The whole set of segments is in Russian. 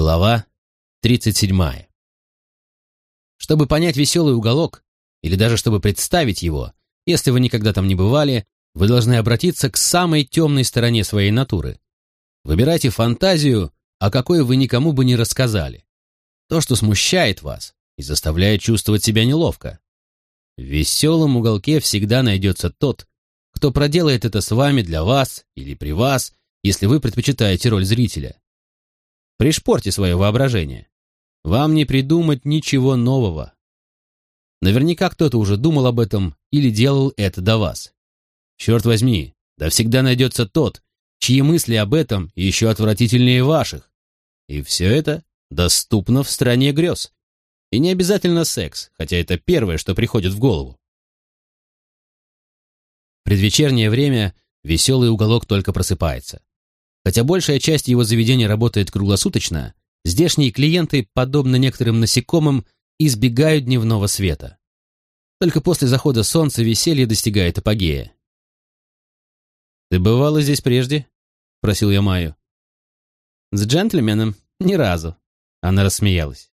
Глава 37. Чтобы понять веселый уголок, или даже чтобы представить его, если вы никогда там не бывали, вы должны обратиться к самой темной стороне своей натуры. Выбирайте фантазию, о какой вы никому бы не рассказали. То, что смущает вас и заставляет чувствовать себя неловко. В веселом уголке всегда найдется тот, кто проделает это с вами для вас или при вас, если вы предпочитаете роль зрителя. Пришпорьте свое воображение. Вам не придумать ничего нового. Наверняка кто-то уже думал об этом или делал это до вас. Черт возьми, да всегда найдется тот, чьи мысли об этом еще отвратительнее ваших. И все это доступно в стране грез. И не обязательно секс, хотя это первое, что приходит в голову. Предвечернее время веселый уголок только просыпается. Хотя большая часть его заведения работает круглосуточно, здешние клиенты, подобно некоторым насекомым, избегают дневного света. Только после захода солнца веселье достигает апогея. «Ты бывала здесь прежде?» — просил я Майю. «С джентльменом? Ни разу». Она рассмеялась.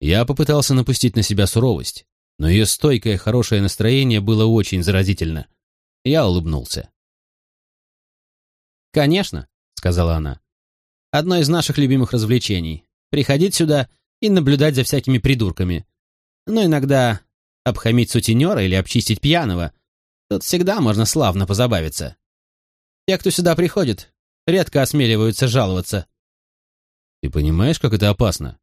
Я попытался напустить на себя суровость, но ее стойкое хорошее настроение было очень заразительно. Я улыбнулся. «Конечно», — сказала она. «Одно из наших любимых развлечений — приходить сюда и наблюдать за всякими придурками. Но иногда обхамить сутенера или обчистить пьяного. Тут всегда можно славно позабавиться. Те, кто сюда приходит, редко осмеливаются жаловаться». «Ты понимаешь, как это опасно?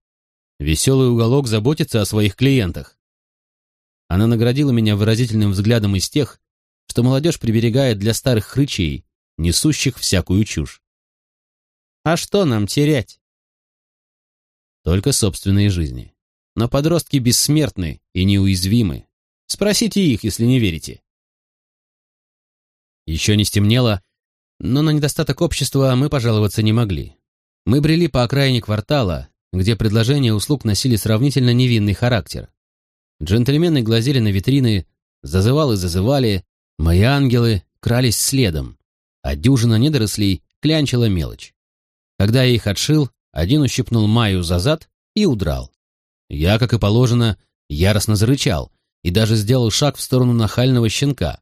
Веселый уголок заботится о своих клиентах». Она наградила меня выразительным взглядом из тех, что молодежь приберегает для старых хрычей, несущих всякую чушь. А что нам терять? Только собственные жизни. Но подростки бессмертны и неуязвимы. Спросите их, если не верите. Еще не стемнело, но на недостаток общества мы пожаловаться не могли. Мы брели по окраине квартала, где предложения услуг носили сравнительно невинный характер. Джентльмены глазели на витрины, зазывалы зазывали, мои ангелы крались следом а дюжина недорослей клянчила мелочь. Когда я их отшил, один ущипнул Майю за зад и удрал. Я, как и положено, яростно зарычал и даже сделал шаг в сторону нахального щенка.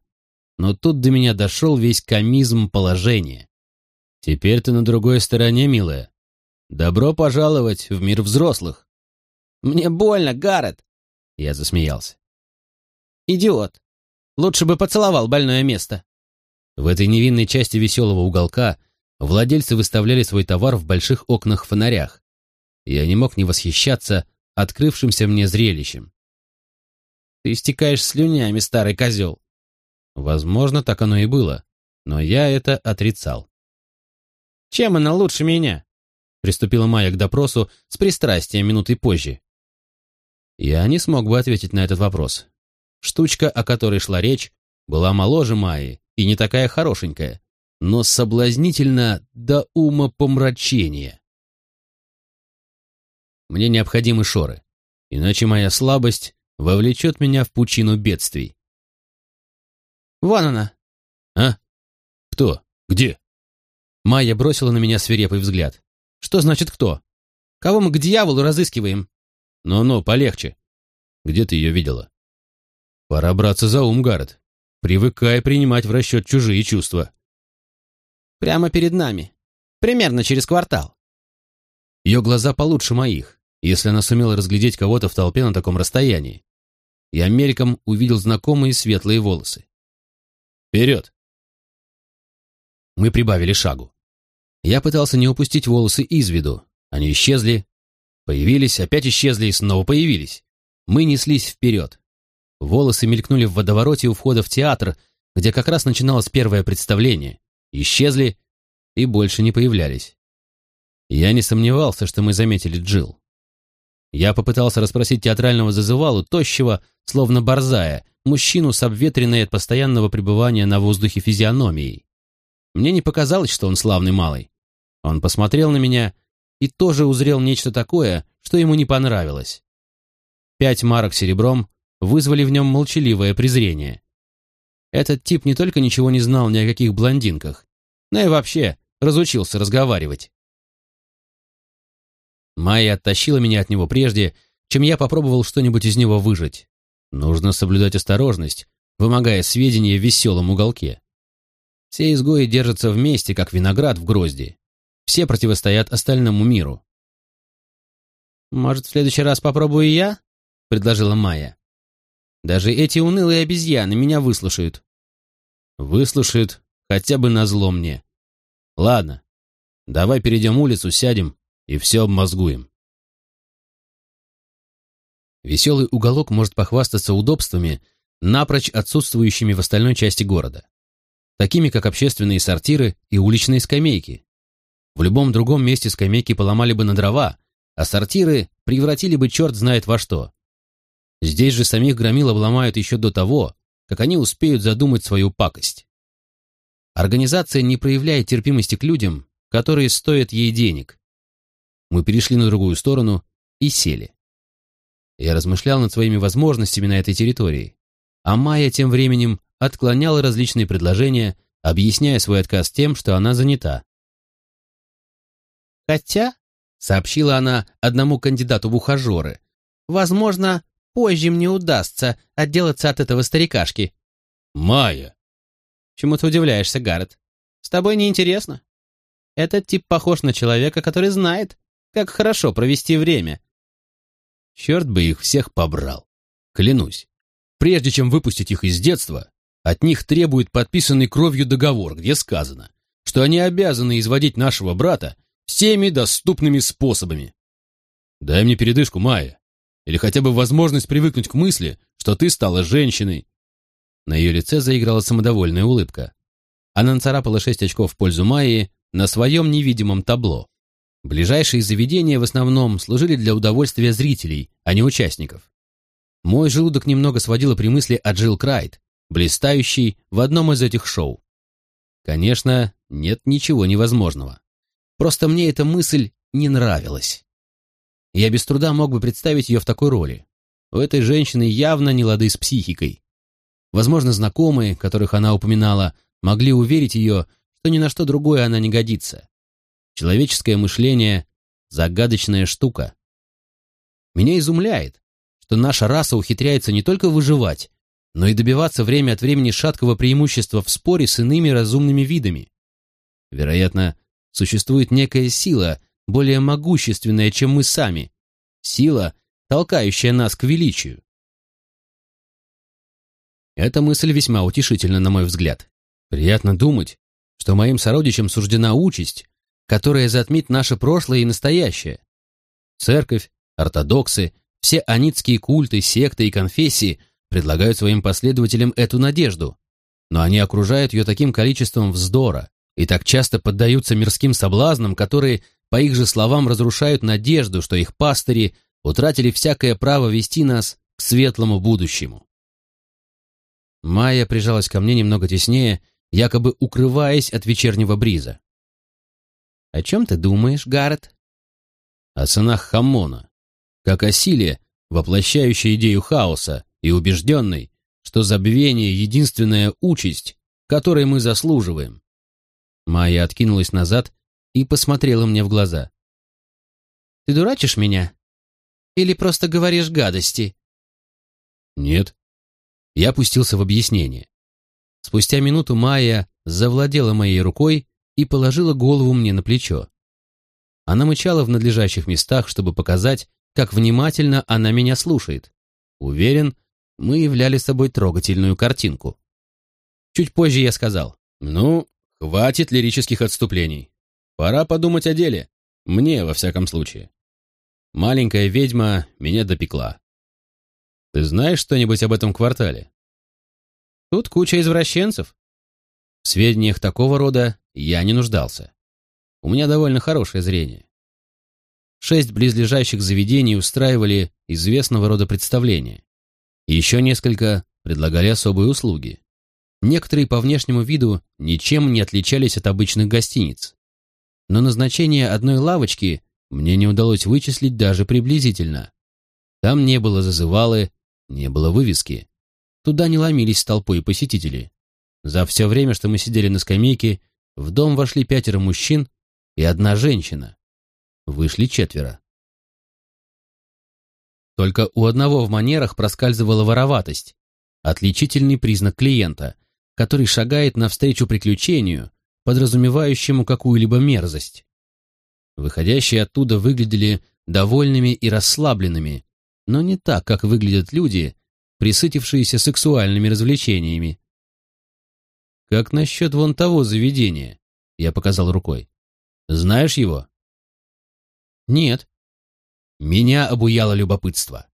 Но тут до меня дошел весь комизм положения. Теперь ты на другой стороне, милая. Добро пожаловать в мир взрослых. Мне больно, Гаррет. Я засмеялся. Идиот. Лучше бы поцеловал больное место. В этой невинной части веселого уголка владельцы выставляли свой товар в больших окнах-фонарях. Я не мог не восхищаться открывшимся мне зрелищем. «Ты истекаешь слюнями, старый козел!» Возможно, так оно и было, но я это отрицал. «Чем она лучше меня?» Приступила Майя к допросу с пристрастием минуты позже. Я не смог бы ответить на этот вопрос. Штучка, о которой шла речь, была моложе Майи и не такая хорошенькая, но соблазнительно до ума помрачения. Мне необходимы шоры, иначе моя слабость вовлечет меня в пучину бедствий. «Вон она!» «А? Кто? Где?» Майя бросила на меня свирепый взгляд. «Что значит кто? Кого мы к дьяволу разыскиваем?» «Ну-ну, полегче. Где ты ее видела?» «Пора браться за ум, Гаррет. Привыкай принимать в расчет чужие чувства. Прямо перед нами. Примерно через квартал. Ее глаза получше моих, если она сумела разглядеть кого-то в толпе на таком расстоянии. Я мельком увидел знакомые светлые волосы. «Вперед!» Мы прибавили шагу. Я пытался не упустить волосы из виду. Они исчезли, появились, опять исчезли и снова появились. Мы неслись вперед. Волосы мелькнули в водовороте у входа в театр, где как раз начиналось первое представление. Исчезли и больше не появлялись. Я не сомневался, что мы заметили Джил. Я попытался расспросить театрального зазывалу, тощего, словно борзая, мужчину с обветренной от постоянного пребывания на воздухе физиономией. Мне не показалось, что он славный малый. Он посмотрел на меня и тоже узрел нечто такое, что ему не понравилось. Пять марок серебром вызвали в нем молчаливое презрение. Этот тип не только ничего не знал ни о каких блондинках, но и вообще разучился разговаривать. Майя оттащила меня от него прежде, чем я попробовал что-нибудь из него выжать. Нужно соблюдать осторожность, вымогая сведения в веселом уголке. Все изгои держатся вместе, как виноград в грозди. Все противостоят остальному миру. «Может, в следующий раз попробую я?» — предложила Майя. «Даже эти унылые обезьяны меня выслушают». «Выслушают хотя бы назло мне. Ладно, давай перейдем улицу, сядем и все обмозгуем». Веселый уголок может похвастаться удобствами, напрочь отсутствующими в остальной части города, такими как общественные сортиры и уличные скамейки. В любом другом месте скамейки поломали бы на дрова, а сортиры превратили бы черт знает во что. Здесь же самих громил обломают еще до того, как они успеют задумать свою пакость. Организация не проявляет терпимости к людям, которые стоят ей денег. Мы перешли на другую сторону и сели. Я размышлял над своими возможностями на этой территории, а Майя тем временем отклоняла различные предложения, объясняя свой отказ тем, что она занята. «Хотя», — сообщила она одному кандидату в ухажеры, «возможно, позже мне удастся отделаться от этого старикашки». «Майя!» «Чему ты удивляешься, Гаррет? С тобой неинтересно. Этот тип похож на человека, который знает, как хорошо провести время». Черт бы их всех побрал. Клянусь, прежде чем выпустить их из детства, от них требует подписанный кровью договор, где сказано, что они обязаны изводить нашего брата всеми доступными способами. Дай мне передышку, Майя, или хотя бы возможность привыкнуть к мысли, что ты стала женщиной. На ее лице заиграла самодовольная улыбка. Она нацарапала шесть очков в пользу Майи на своем невидимом табло. Ближайшие заведения в основном служили для удовольствия зрителей, а не участников. Мой желудок немного сводило при мысли о Джилл Крайт, блистающей в одном из этих шоу. Конечно, нет ничего невозможного. Просто мне эта мысль не нравилась. Я без труда мог бы представить ее в такой роли. У этой женщины явно не лады с психикой. Возможно, знакомые, которых она упоминала, могли уверить ее, что ни на что другое она не годится. Человеческое мышление — загадочная штука. Меня изумляет, что наша раса ухитряется не только выживать, но и добиваться время от времени шаткого преимущества в споре с иными разумными видами. Вероятно, существует некая сила, более могущественная, чем мы сами. Сила, толкающая нас к величию. Эта мысль весьма утешительна, на мой взгляд. Приятно думать, что моим сородичам суждена участь, которая затмит наше прошлое и настоящее. Церковь, ортодоксы, все анитские культы, секты и конфессии предлагают своим последователям эту надежду, но они окружают ее таким количеством вздора, и так часто поддаются мирским соблазнам, которые, по их же словам, разрушают надежду, что их пастыри утратили всякое право вести нас к светлому будущему. Майя прижалась ко мне немного теснее, якобы укрываясь от вечернего бриза. «О чем ты думаешь, Гаррет?» «О сынах Хамона, как о силе, воплощающей идею хаоса и убежденной, что забвение — единственная участь, которой мы заслуживаем. Майя откинулась назад и посмотрела мне в глаза. «Ты дурачишь меня? Или просто говоришь гадости?» «Нет». Я опустился в объяснение. Спустя минуту Майя завладела моей рукой и положила голову мне на плечо. Она мычала в надлежащих местах, чтобы показать, как внимательно она меня слушает. Уверен, мы являли собой трогательную картинку. Чуть позже я сказал, «Ну, Хватит лирических отступлений. Пора подумать о деле. Мне, во всяком случае. Маленькая ведьма меня допекла. Ты знаешь что-нибудь об этом квартале? Тут куча извращенцев. В сведениях такого рода я не нуждался. У меня довольно хорошее зрение. Шесть близлежащих заведений устраивали известного рода представления. еще несколько предлагали особые услуги. Некоторые по внешнему виду ничем не отличались от обычных гостиниц. Но назначение одной лавочки мне не удалось вычислить даже приблизительно. Там не было зазывалы, не было вывески. Туда не ломились толпой посетители. За все время, что мы сидели на скамейке, в дом вошли пятеро мужчин и одна женщина. Вышли четверо. только у одного в манерах проскальзывала вороватость, отличительный признак клиента, который шагает навстречу приключению, подразумевающему какую-либо мерзость. Выходящие оттуда выглядели довольными и расслабленными, но не так, как выглядят люди, присытившиеся сексуальными развлечениями. «Как насчет вон того заведения?» — я показал рукой. «Знаешь его?» «Нет». Меня обуяло любопытство.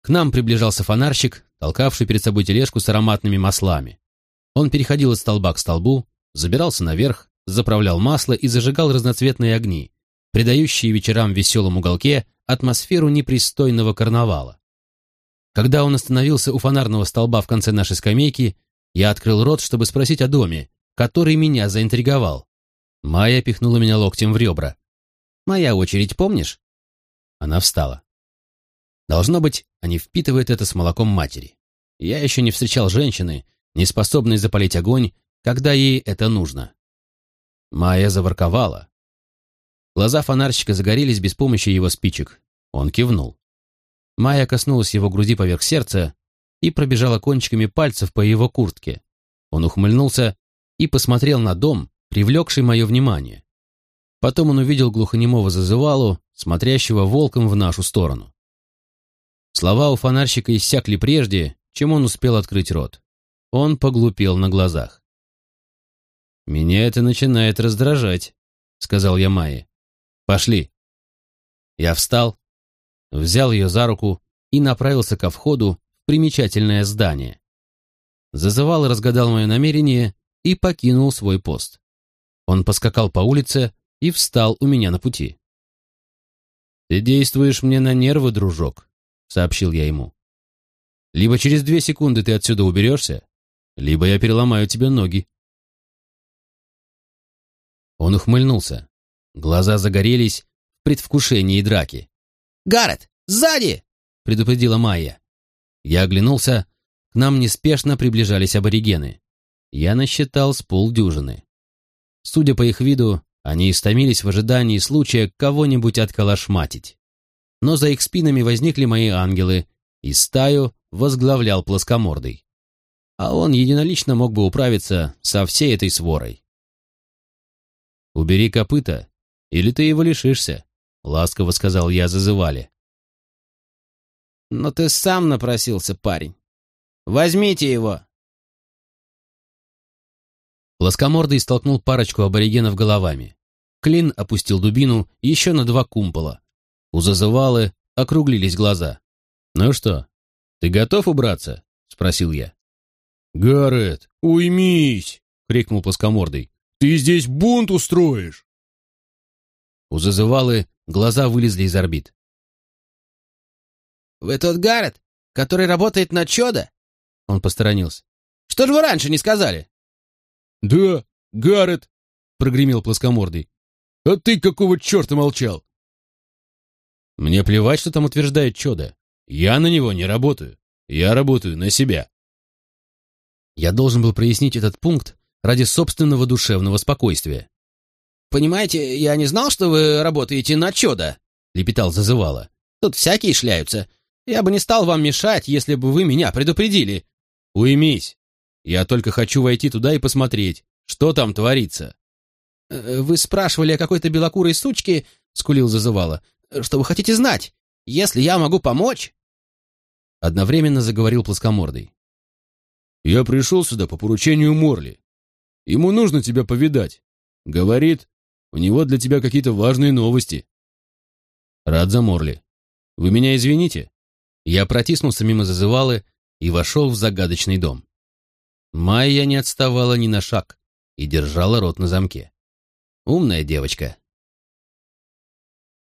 К нам приближался фонарщик, толкавший перед собой тележку с ароматными маслами. Он переходил от столба к столбу, забирался наверх, заправлял масло и зажигал разноцветные огни, придающие вечерам в веселом уголке атмосферу непристойного карнавала. Когда он остановился у фонарного столба в конце нашей скамейки, я открыл рот, чтобы спросить о доме, который меня заинтриговал. Майя пихнула меня локтем в ребра. «Моя очередь, помнишь?» Она встала. Должно быть, они впитывают это с молоком матери. Я еще не встречал женщины, не способной запалить огонь, когда ей это нужно. Майя заворковала. Глаза фонарщика загорелись без помощи его спичек. Он кивнул. Майя коснулась его груди поверх сердца и пробежала кончиками пальцев по его куртке. Он ухмыльнулся и посмотрел на дом, привлекший мое внимание. Потом он увидел глухонемого зазывалу, смотрящего волком в нашу сторону. Слова у фонарщика иссякли прежде, чем он успел открыть рот. Он поглупел на глазах. «Меня это начинает раздражать», — сказал я Майе. «Пошли». Я встал, взял ее за руку и направился ко входу в примечательное здание. Зазывал и разгадал мое намерение и покинул свой пост. Он поскакал по улице и встал у меня на пути. «Ты действуешь мне на нервы, дружок», — сообщил я ему. «Либо через две секунды ты отсюда уберешься, либо я переломаю тебе ноги». Он ухмыльнулся. Глаза загорелись в предвкушении драки. «Гаррет, сзади!» — предупредила Майя. Я оглянулся. К нам неспешно приближались аборигены. Я насчитал с полдюжины. Судя по их виду, они истомились в ожидании случая кого-нибудь отколошматить. Но за их спинами возникли мои ангелы, и стаю возглавлял плоскомордый. А он единолично мог бы управиться со всей этой сворой. «Убери копыта, или ты его лишишься», — ласково сказал я зазывали. «Но ты сам напросился, парень. Возьмите его!» Плоскомордый столкнул парочку аборигенов головами. Клин опустил дубину еще на два кумпола. У зазывалы округлились глаза. «Ну что, ты готов убраться?» — спросил я. «Гаррет, уймись!» — крикнул плоскомордый. «Ты здесь бунт устроишь!» У зазывалы глаза вылезли из орбит. «Вы тот Гаррет, который работает на чудо?» Он посторонился. «Что же вы раньше не сказали?» «Да, Гаррет!» — прогремел плоскомордый. «А ты какого черта молчал?» «Мне плевать, что там утверждает чудо. Я на него не работаю. Я работаю на себя». Я должен был прояснить этот пункт ради собственного душевного спокойствия. «Понимаете, я не знал, что вы работаете на чудо», — лепетал зазывало. «Тут всякие шляются. Я бы не стал вам мешать, если бы вы меня предупредили». «Уймись. Я только хочу войти туда и посмотреть, что там творится». «Э, «Вы спрашивали о какой-то белокурой сучке», — скулил зазывало. «Что вы хотите знать? Если я могу помочь...» Одновременно заговорил плоскомордый. «Я пришел сюда по поручению Морли. Ему нужно тебя повидать. Говорит, у него для тебя какие-то важные новости. Рад за Морли. Вы меня извините. Я протиснулся мимо зазывалы и вошел в загадочный дом. Майя не отставала ни на шаг и держала рот на замке. Умная девочка.